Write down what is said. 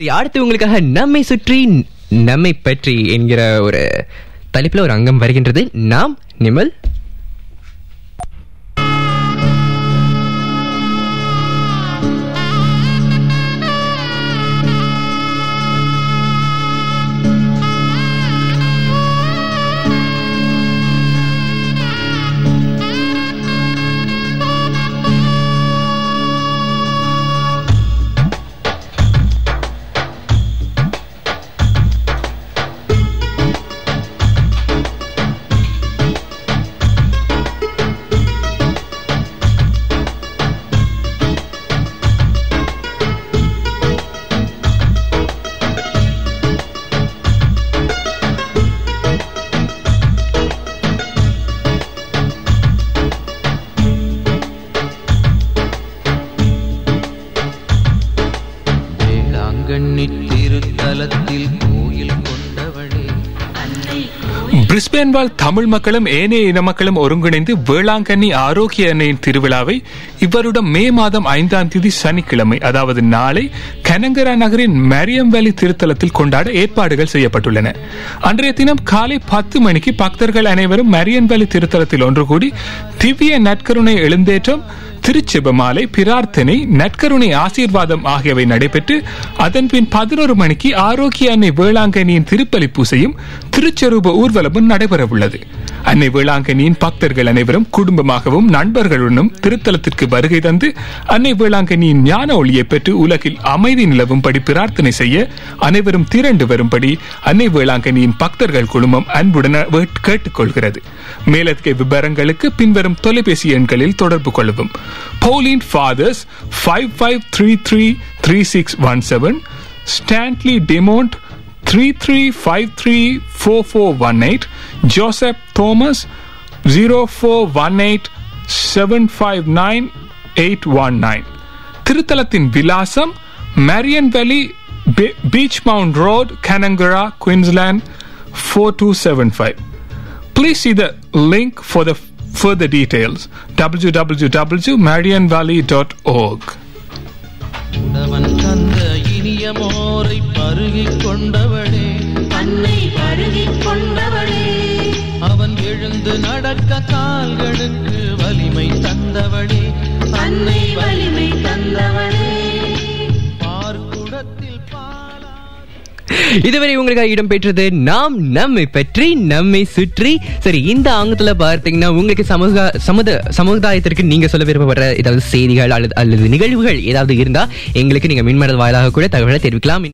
அடுத்து உங்களுக்காக நம்மை சுற்றி நம்மை பற்றி என்கிற ஒரு தலைப்புல ஒரு அங்கம் வருகின்றது. நாம் நிமல் பிரிஸ்பேன் வாழ் தமிழ் மக்களும் ஏனைய இன மக்களும் ஒருங்கிணைந்து வேளாங்கண்ணி ஆரோக்கிய அன்னையின் திருவிழாவை இவருடன் மே மாதம் ஐந்தாம் தேதி சனிக்கிழமை அதாவது நாளை கனங்கரா நகரின் மரியம் வேலி திருத்தலத்தில் கொண்டாட ஏற்பாடுகள் செய்யப்பட்டுள்ளன. அன்றைய தினம் காலை பத்து மணிக்கு பக்தர்கள் அனைவரும் மேரியன் வேலி திருத்தலத்தில் ஒன்று கூடி திவ்ய நற்கருணை எழுந்தேற்றம் திருச்செபமாலை பிரார்த்தனை நற்கருணை ஆசீர்வாதம் ஆகியவை நடைபெற்று அதன் பின் பதினோரு மணிக்கு ஆரோக்கிய அன்னை வேளாங்கண்ணியின் திருப்பலி பூசையும் திருச்செரூப ஊர்வலமும் நடைபெற உள்ளது அன்னை வேளாங்கண்ணியின் பக்தர்கள் அனைவரும் குடும்பமாகவும் நண்பர்களுடனும் திருத்தலத்திற்கு வருகை தந்து அன்னை வேளாங்கண்ணியின் ஞான ஒளியை பெற்று உலகில் அமைதி நிலவும்படி பிரார்த்தனை செய்ய அனைவரும் திரண்டு வரும்படி அன்னை வேளாங்கண்ணியின் பக்தர்கள் குழுமம் அன்புடன் கேட்டுக்கொள்கிறது. மேலதிக விவரங்களுக்கு பின்வரும் தொலைபேசி எண்களில் தொடர்பு கொள்ளவும். Pauline fathers five five three three three six one seven Stanley Desmond three three five three four four one eight Joseph Thomas zero four one eight seven five nine eight one nine திருத்தலத்தின் விலாசம் Marian Valley Beach Mount Road Canungra Queensland four two seven five Please see the link for the further details www.marianvalley.org. உடவன் தந்த இனிய மோரை பருகிக் கொண்டவளே இதுவரை உங்களுக்காக இடம்பெற்றது நாம் நம்மை பற்றி நம்மை சுற்றி. சரி இந்த அங்கத்துல பார்த்தீங்கன்னா உங்களுக்கு சமூக சமுத சமுதாயத்திற்கு நீங்க சொல்ல விருப்பப்படுற ஏதாவது செய்திகள் அல்லது அல்லது நிகழ்வுகள் ஏதாவது இருந்தா எங்களுக்கு நீங்க மின்மடல் வாயிலாக கூட தகவலை தெரிவிக்கலாம்.